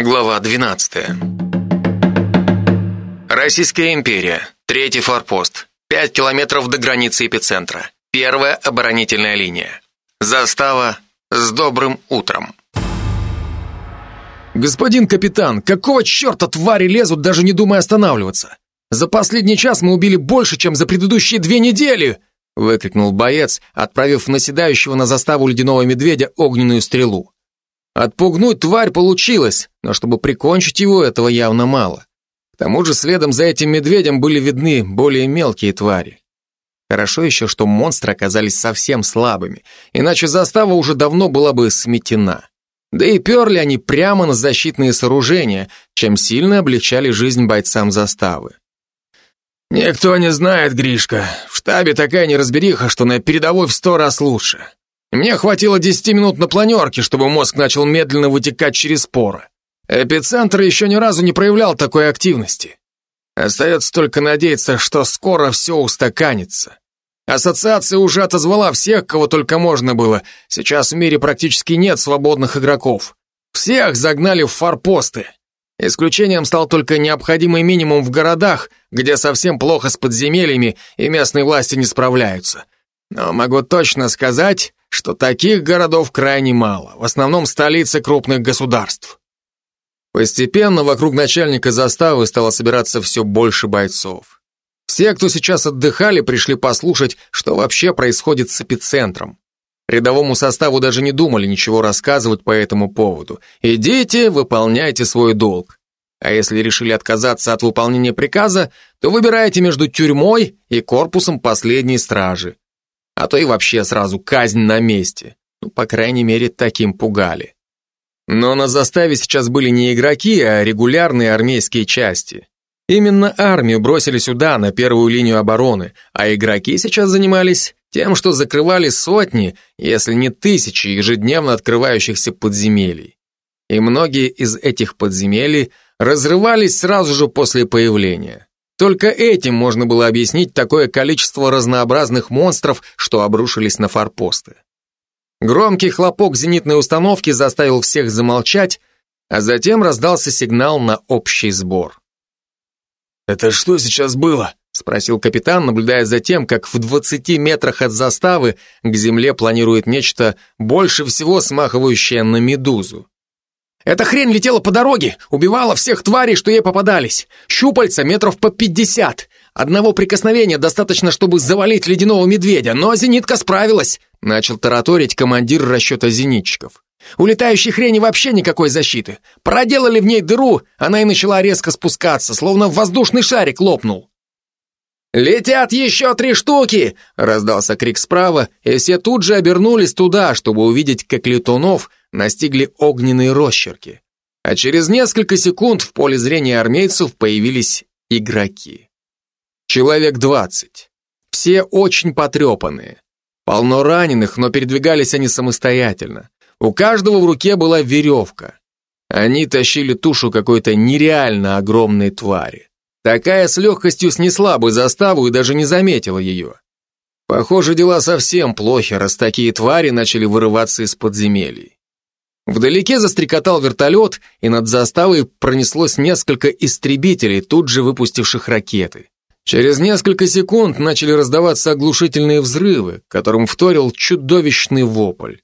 Глава 12. Российская империя. Третий форпост. 5 километров до границы эпицентра. Первая оборонительная линия. Застава с добрым утром. Господин капитан, какого черта твари лезут, даже не думая останавливаться? За последний час мы убили больше, чем за предыдущие две недели, выкрикнул боец, отправив наседающего на заставу ледяного медведя огненную стрелу. Отпугнуть тварь получилось, но чтобы прикончить его, этого явно мало. К тому же следом за этим медведем были видны более мелкие твари. Хорошо еще, что монстры оказались совсем слабыми, иначе застава уже давно была бы сметена. Да и перли они прямо на защитные сооружения, чем сильно облегчали жизнь бойцам заставы. «Никто не знает, Гришка. В штабе такая неразбериха, что на передовой в сто раз лучше. Мне хватило десяти минут на планерке, чтобы мозг начал медленно вытекать через поры. Эпицентр еще ни разу не проявлял такой активности. Остается только надеяться, что скоро все устаканится. Ассоциация уже отозвала всех, кого только можно было. Сейчас в мире практически нет свободных игроков. Всех загнали в форпосты. Исключением стал только необходимый минимум в городах, где совсем плохо с подземельями и местные власти не справляются. Но могу точно сказать, что таких городов крайне мало, в основном столицы крупных государств. Постепенно вокруг начальника заставы стало собираться все больше бойцов. Все, кто сейчас отдыхали, пришли послушать, что вообще происходит с эпицентром. Рядовому составу даже не думали ничего рассказывать по этому поводу. Идите, выполняйте свой долг. А если решили отказаться от выполнения приказа, то выбирайте между тюрьмой и корпусом последней стражи. А то и вообще сразу казнь на месте. Ну, по крайней мере, таким пугали. Но на заставе сейчас были не игроки, а регулярные армейские части. Именно армию бросили сюда, на первую линию обороны, а игроки сейчас занимались тем, что закрывали сотни, если не тысячи ежедневно открывающихся подземелий. И многие из этих подземелий разрывались сразу же после появления. Только этим можно было объяснить такое количество разнообразных монстров, что обрушились на форпосты. Громкий хлопок зенитной установки заставил всех замолчать, а затем раздался сигнал на общий сбор. «Это что сейчас было?» — спросил капитан, наблюдая за тем, как в 20 метрах от заставы к земле планирует нечто больше всего смахивающее на медузу. «Эта хрень летела по дороге, убивала всех тварей, что ей попадались. Щупальца метров по пятьдесят. Одного прикосновения достаточно, чтобы завалить ледяного медведя, но зенитка справилась», — начал тараторить командир расчета зенитчиков. У летающей хрени вообще никакой защиты. Проделали в ней дыру, она и начала резко спускаться, словно воздушный шарик лопнул. «Летят еще три штуки!» — раздался крик справа, и все тут же обернулись туда, чтобы увидеть, как летунов настигли огненные росчерки. А через несколько секунд в поле зрения армейцев появились игроки. Человек двадцать. Все очень потрепанные. Полно раненых, но передвигались они самостоятельно. У каждого в руке была веревка. Они тащили тушу какой-то нереально огромной твари. Такая с легкостью снесла бы заставу и даже не заметила ее. Похоже, дела совсем плохи, раз такие твари начали вырываться из подземелий. Вдалеке застрекотал вертолет, и над заставой пронеслось несколько истребителей, тут же выпустивших ракеты. Через несколько секунд начали раздаваться оглушительные взрывы, которым вторил чудовищный вопль.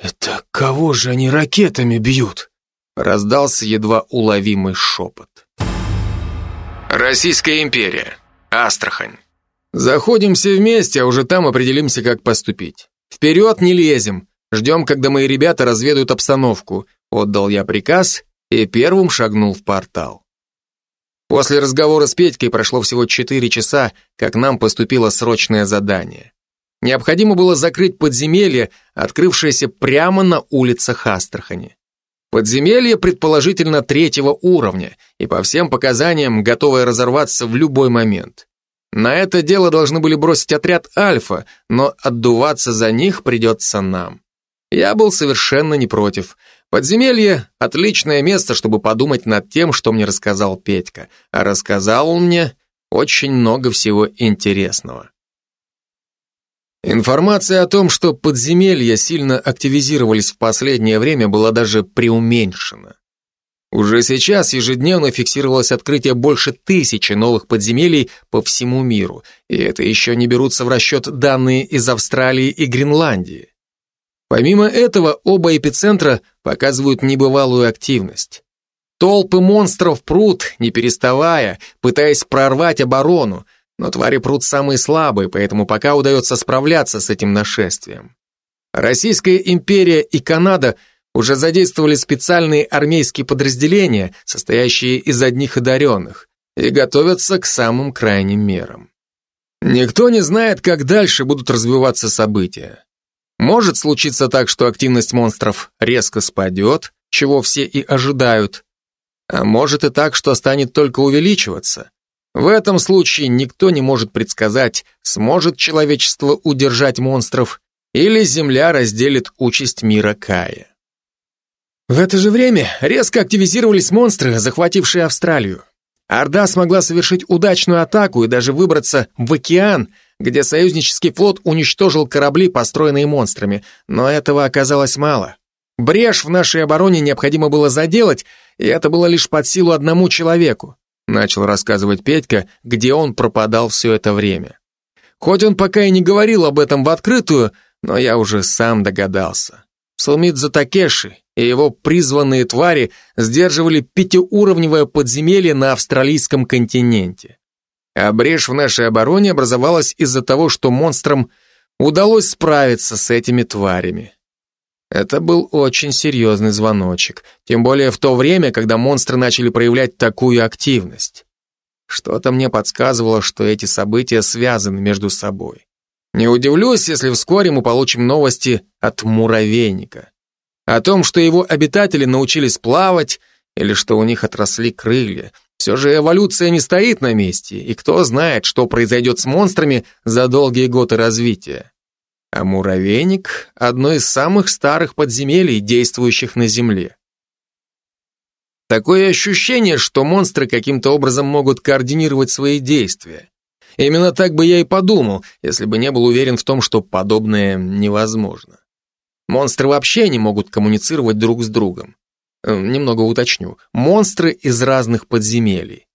«Это кого же они ракетами бьют?» Раздался едва уловимый шепот. Российская империя. Астрахань. Заходим все вместе, а уже там определимся, как поступить. Вперед не лезем. Ждем, когда мои ребята разведают обстановку. Отдал я приказ и первым шагнул в портал. После разговора с Петькой прошло всего четыре часа, как нам поступило срочное задание. Необходимо было закрыть подземелье, открывшееся прямо на улицах Астрахани. Подземелье предположительно третьего уровня и по всем показаниям готовое разорваться в любой момент. На это дело должны были бросить отряд Альфа, но отдуваться за них придется нам. Я был совершенно не против. Подземелье – отличное место, чтобы подумать над тем, что мне рассказал Петька. А рассказал он мне очень много всего интересного. Информация о том, что подземелья сильно активизировались в последнее время, была даже преуменьшена. Уже сейчас ежедневно фиксировалось открытие больше тысячи новых подземелий по всему миру, и это еще не берутся в расчет данные из Австралии и Гренландии. Помимо этого, оба эпицентра показывают небывалую активность. Толпы монстров прут, не переставая, пытаясь прорвать оборону, но твари прут самые слабые, поэтому пока удается справляться с этим нашествием. Российская империя и Канада – уже задействовали специальные армейские подразделения, состоящие из одних одаренных, и готовятся к самым крайним мерам. Никто не знает, как дальше будут развиваться события. Может случиться так, что активность монстров резко спадет, чего все и ожидают, а может и так, что станет только увеличиваться. В этом случае никто не может предсказать, сможет человечество удержать монстров или Земля разделит участь мира Кая. В это же время резко активизировались монстры, захватившие Австралию. Орда смогла совершить удачную атаку и даже выбраться в океан, где союзнический флот уничтожил корабли, построенные монстрами, но этого оказалось мало. Брешь в нашей обороне необходимо было заделать, и это было лишь под силу одному человеку, начал рассказывать Петька, где он пропадал все это время. Хоть он пока и не говорил об этом в открытую, но я уже сам догадался. Салмидза Такеши и его призванные твари сдерживали пятиуровневое подземелье на австралийском континенте. А брешь в нашей обороне образовалась из-за того, что монстрам удалось справиться с этими тварями. Это был очень серьезный звоночек, тем более в то время, когда монстры начали проявлять такую активность. Что-то мне подсказывало, что эти события связаны между собой. Не удивлюсь, если вскоре мы получим новости от муравейника о том, что его обитатели научились плавать или что у них отросли крылья. Все же эволюция не стоит на месте, и кто знает, что произойдет с монстрами за долгие годы развития. А муравейник – одно из самых старых подземелий, действующих на Земле. Такое ощущение, что монстры каким-то образом могут координировать свои действия. Именно так бы я и подумал, если бы не был уверен в том, что подобное невозможно. Монстры вообще не могут коммуницировать друг с другом. Э, немного уточню. Монстры из разных подземелий.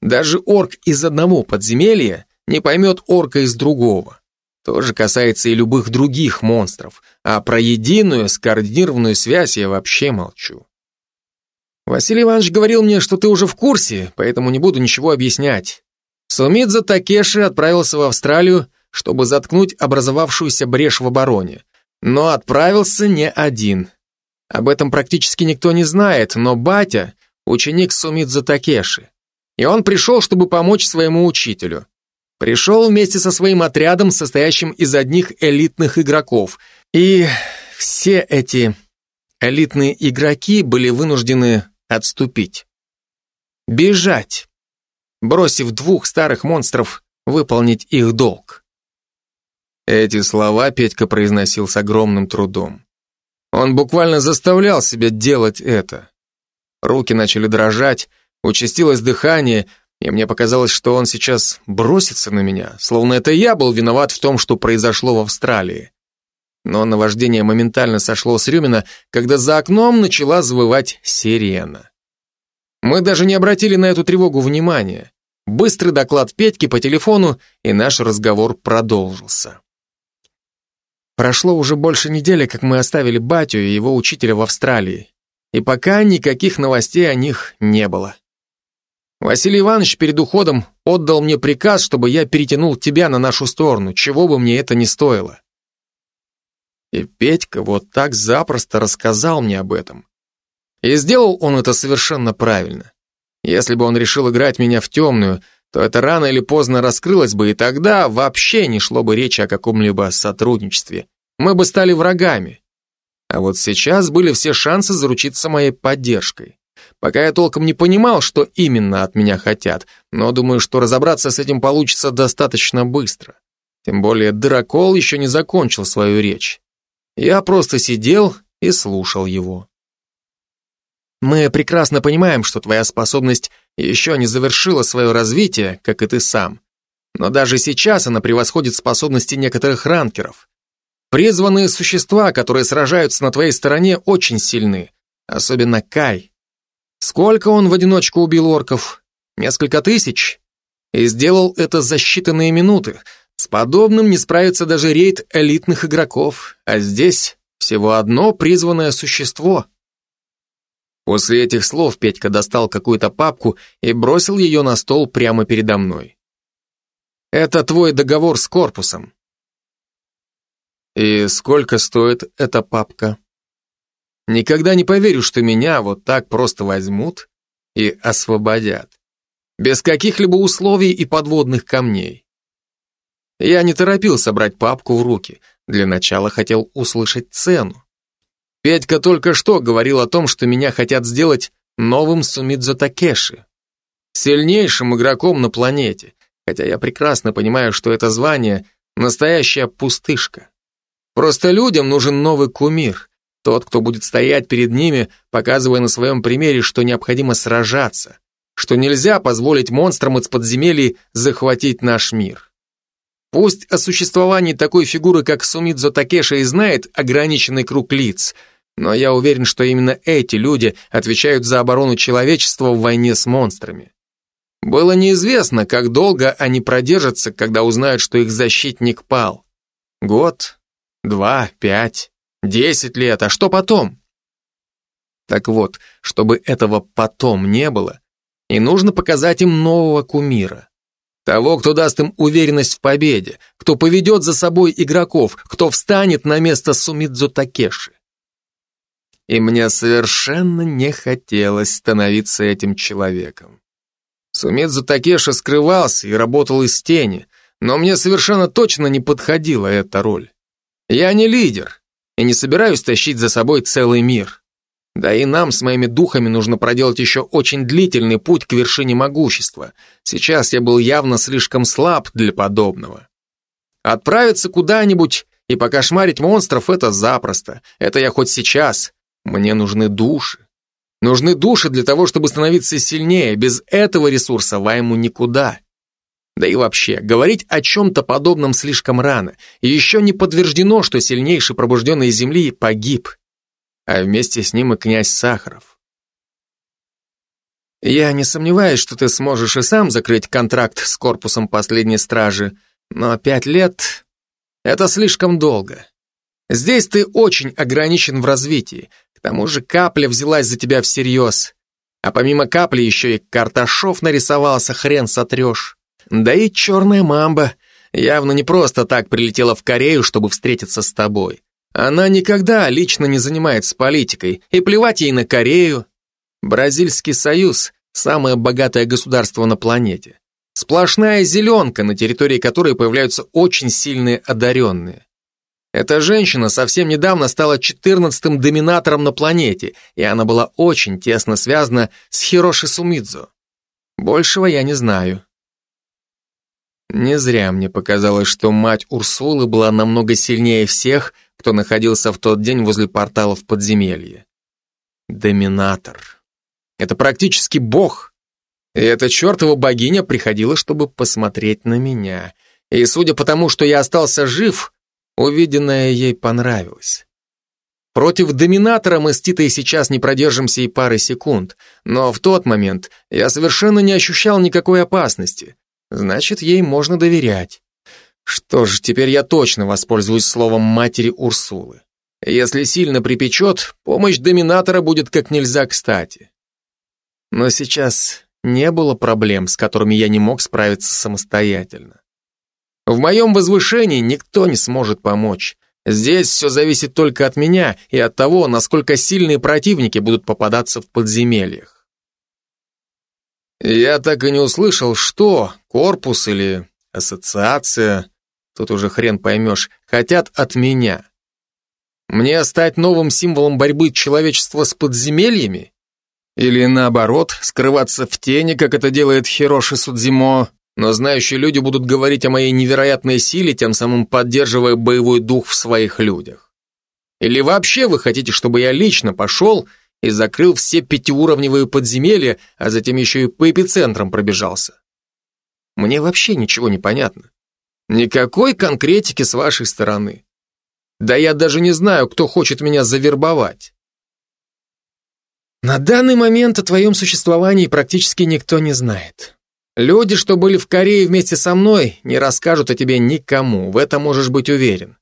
Даже орк из одного подземелья не поймет орка из другого. То же касается и любых других монстров, а про единую скоординированную связь я вообще молчу. Василий Иванович говорил мне, что ты уже в курсе, поэтому не буду ничего объяснять. Сумидза Такеши отправился в Австралию, чтобы заткнуть образовавшуюся брешь в обороне, но отправился не один. Об этом практически никто не знает, но батя – ученик Сумидза Такеши. И он пришел, чтобы помочь своему учителю. Пришел вместе со своим отрядом, состоящим из одних элитных игроков. И все эти элитные игроки были вынуждены отступить. Бежать, бросив двух старых монстров выполнить их долг. Эти слова Петька произносил с огромным трудом. Он буквально заставлял себя делать это. Руки начали дрожать, участилось дыхание, и мне показалось, что он сейчас бросится на меня, словно это я был виноват в том, что произошло в Австралии. Но наваждение моментально сошло с Рюмина, когда за окном начала завывать сирена. Мы даже не обратили на эту тревогу внимания. Быстрый доклад Петьки по телефону, и наш разговор продолжился. Прошло уже больше недели, как мы оставили батю и его учителя в Австралии. И пока никаких новостей о них не было. Василий Иванович перед уходом отдал мне приказ, чтобы я перетянул тебя на нашу сторону, чего бы мне это ни стоило. И Петька вот так запросто рассказал мне об этом. И сделал он это совершенно правильно. Если бы он решил играть меня в темную, то это рано или поздно раскрылось бы, и тогда вообще не шло бы речи о каком-либо сотрудничестве. Мы бы стали врагами. А вот сейчас были все шансы заручиться моей поддержкой. Пока я толком не понимал, что именно от меня хотят, но думаю, что разобраться с этим получится достаточно быстро. Тем более Дракол еще не закончил свою речь. Я просто сидел и слушал его. Мы прекрасно понимаем, что твоя способность еще не завершила свое развитие, как и ты сам. Но даже сейчас она превосходит способности некоторых ранкеров. Призванные существа, которые сражаются на твоей стороне, очень сильны, особенно Кай. Сколько он в одиночку убил орков? Несколько тысяч? И сделал это за считанные минуты. С подобным не справится даже рейд элитных игроков, а здесь всего одно призванное существо. После этих слов Петька достал какую-то папку и бросил ее на стол прямо передо мной. Это твой договор с корпусом. И сколько стоит эта папка? Никогда не поверю, что меня вот так просто возьмут и освободят. Без каких-либо условий и подводных камней. Я не торопился брать папку в руки. Для начала хотел услышать цену. Петька только что говорил о том, что меня хотят сделать новым Сумидзо Такеши. Сильнейшим игроком на планете, хотя я прекрасно понимаю, что это звание – настоящая пустышка. Просто людям нужен новый кумир, тот, кто будет стоять перед ними, показывая на своем примере, что необходимо сражаться, что нельзя позволить монстрам из подземелий захватить наш мир. Пусть о существовании такой фигуры, как Сумидзо Такеши, и знает ограниченный круг лиц, но я уверен, что именно эти люди отвечают за оборону человечества в войне с монстрами. Было неизвестно, как долго они продержатся, когда узнают, что их защитник пал. Год, два, пять, десять лет, а что потом? Так вот, чтобы этого потом не было, и нужно показать им нового кумира. Того, кто даст им уверенность в победе, кто поведет за собой игроков, кто встанет на место Сумидзу Такеши. И мне совершенно не хотелось становиться этим человеком. Сумидзу Такеши скрывался и работал из тени, но мне совершенно точно не подходила эта роль. Я не лидер и не собираюсь тащить за собой целый мир. Да и нам с моими духами нужно проделать еще очень длительный путь к вершине могущества. Сейчас я был явно слишком слаб для подобного. Отправиться куда-нибудь и покошмарить монстров — это запросто. Это я хоть сейчас. Мне нужны души. Нужны души для того, чтобы становиться сильнее. Без этого ресурса Вайму никуда. Да и вообще, говорить о чем-то подобном слишком рано. Еще не подтверждено, что сильнейший пробужденный Земли погиб. А вместе с ним и князь Сахаров. Я не сомневаюсь, что ты сможешь и сам закрыть контракт с корпусом последней стражи, но пять лет — это слишком долго. Здесь ты очень ограничен в развитии, к тому же капля взялась за тебя всерьез. А помимо капли еще и Карташов нарисовался, хрен сотрешь. Да и черная мамба явно не просто так прилетела в Корею, чтобы встретиться с тобой. Она никогда лично не занимается политикой, и плевать ей на Корею. Бразильский союз – самое богатое государство на планете. Сплошная зеленка, на территории которой появляются очень сильные одаренные. Эта женщина совсем недавно стала четырнадцатым доминатором на планете, и она была очень тесно связана с Хироши Сумидзу. Большего я не знаю. Не зря мне показалось, что мать Урсулы была намного сильнее всех, кто находился в тот день возле портала в подземелье. Доминатор. Это практически бог. И эта чертова богиня приходила, чтобы посмотреть на меня. И судя по тому, что я остался жив, Увиденное ей понравилось. Против доминатора мы с Титой сейчас не продержимся и пары секунд, но в тот момент я совершенно не ощущал никакой опасности. Значит, ей можно доверять. Что ж, теперь я точно воспользуюсь словом матери Урсулы. Если сильно припечет, помощь доминатора будет как нельзя кстати. Но сейчас не было проблем, с которыми я не мог справиться самостоятельно. В моем возвышении никто не сможет помочь. Здесь все зависит только от меня и от того, насколько сильные противники будут попадаться в подземельях. Я так и не услышал, что корпус или ассоциация, тут уже хрен поймешь, хотят от меня. Мне стать новым символом борьбы человечества с подземельями? Или наоборот, скрываться в тени, как это делает Хироши Судзимо? но знающие люди будут говорить о моей невероятной силе, тем самым поддерживая боевой дух в своих людях. Или вообще вы хотите, чтобы я лично пошел и закрыл все пятиуровневые подземелья, а затем еще и по эпицентрам пробежался? Мне вообще ничего не понятно. Никакой конкретики с вашей стороны. Да я даже не знаю, кто хочет меня завербовать. На данный момент о твоем существовании практически никто не знает. Люди, что были в Корее вместе со мной, не расскажут о тебе никому, в этом можешь быть уверен.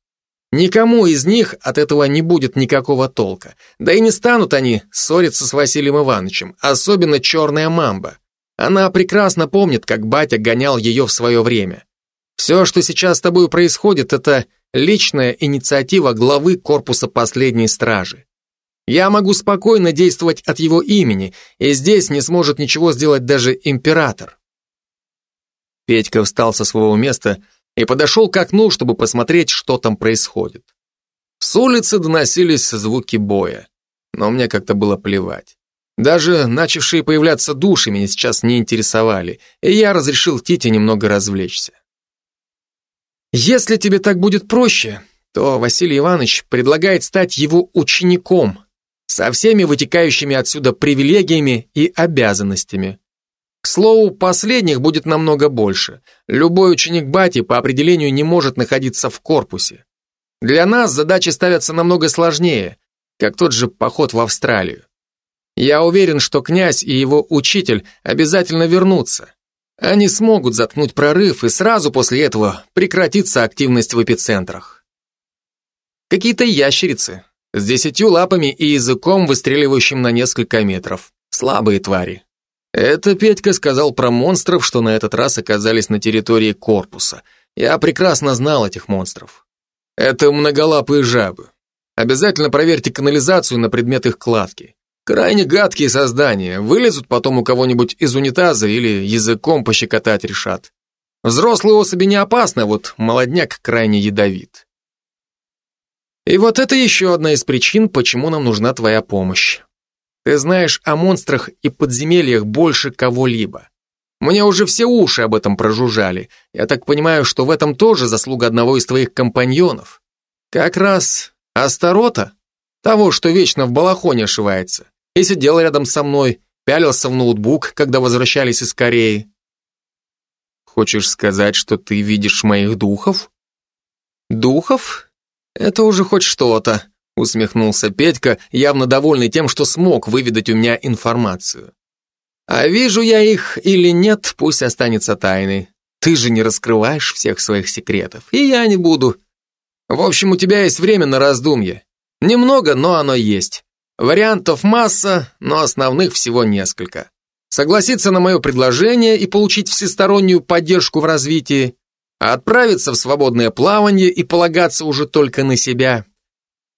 Никому из них от этого не будет никакого толка. Да и не станут они ссориться с Василием Ивановичем, особенно черная мамба. Она прекрасно помнит, как батя гонял ее в свое время. Все, что сейчас с тобой происходит, это личная инициатива главы корпуса последней стражи. Я могу спокойно действовать от его имени, и здесь не сможет ничего сделать даже император. Петька встал со своего места и подошел к окну, чтобы посмотреть, что там происходит. С улицы доносились звуки боя, но мне как-то было плевать. Даже начавшие появляться души меня сейчас не интересовали, и я разрешил Тите немного развлечься. Если тебе так будет проще, то Василий Иванович предлагает стать его учеником, со всеми вытекающими отсюда привилегиями и обязанностями. К слову, последних будет намного больше. Любой ученик Бати по определению не может находиться в корпусе. Для нас задачи ставятся намного сложнее, как тот же поход в Австралию. Я уверен, что князь и его учитель обязательно вернутся. Они смогут заткнуть прорыв, и сразу после этого прекратится активность в эпицентрах. Какие-то ящерицы, с десятью лапами и языком, выстреливающим на несколько метров. Слабые твари. Это Петька сказал про монстров, что на этот раз оказались на территории корпуса. Я прекрасно знал этих монстров. Это многолапые жабы. Обязательно проверьте канализацию на предмет их кладки. Крайне гадкие создания, вылезут потом у кого-нибудь из унитаза или языком пощекотать решат. Взрослые особи не опасны, а вот молодняк крайне ядовит. И вот это еще одна из причин, почему нам нужна твоя помощь. Ты знаешь о монстрах и подземельях больше кого-либо. Мне уже все уши об этом прожужжали. Я так понимаю, что в этом тоже заслуга одного из твоих компаньонов. Как раз Астарота, того, что вечно в балахоне ошивается, и сидел рядом со мной, пялился в ноутбук, когда возвращались из Кореи. Хочешь сказать, что ты видишь моих духов? Духов? «Это уже хоть что-то», — усмехнулся Петька, явно довольный тем, что смог выведать у меня информацию. «А вижу я их или нет, пусть останется тайной. Ты же не раскрываешь всех своих секретов, и я не буду. В общем, у тебя есть время на раздумье. Немного, но оно есть. Вариантов масса, но основных всего несколько. Согласиться на мое предложение и получить всестороннюю поддержку в развитии, а отправиться в свободное плавание и полагаться уже только на себя.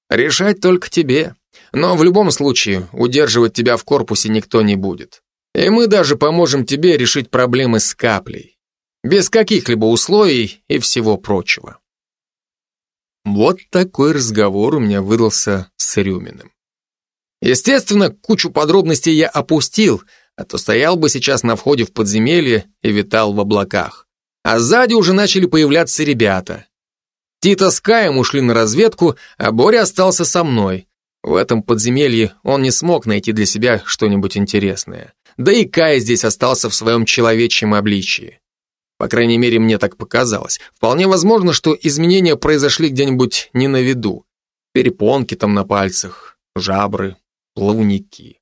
Решать только тебе. Но в любом случае, удерживать тебя в корпусе никто не будет. И мы даже поможем тебе решить проблемы с каплей. Без каких-либо условий и всего прочего. Вот такой разговор у меня выдался с Рюминым. Естественно, кучу подробностей я опустил, а то стоял бы сейчас на входе в подземелье и витал в облаках а сзади уже начали появляться ребята. Тита с Каем ушли на разведку, а Боря остался со мной. В этом подземелье он не смог найти для себя что-нибудь интересное. Да и Кай здесь остался в своем человечьем обличии. По крайней мере, мне так показалось. Вполне возможно, что изменения произошли где-нибудь не на виду. Перепонки там на пальцах, жабры, плавники.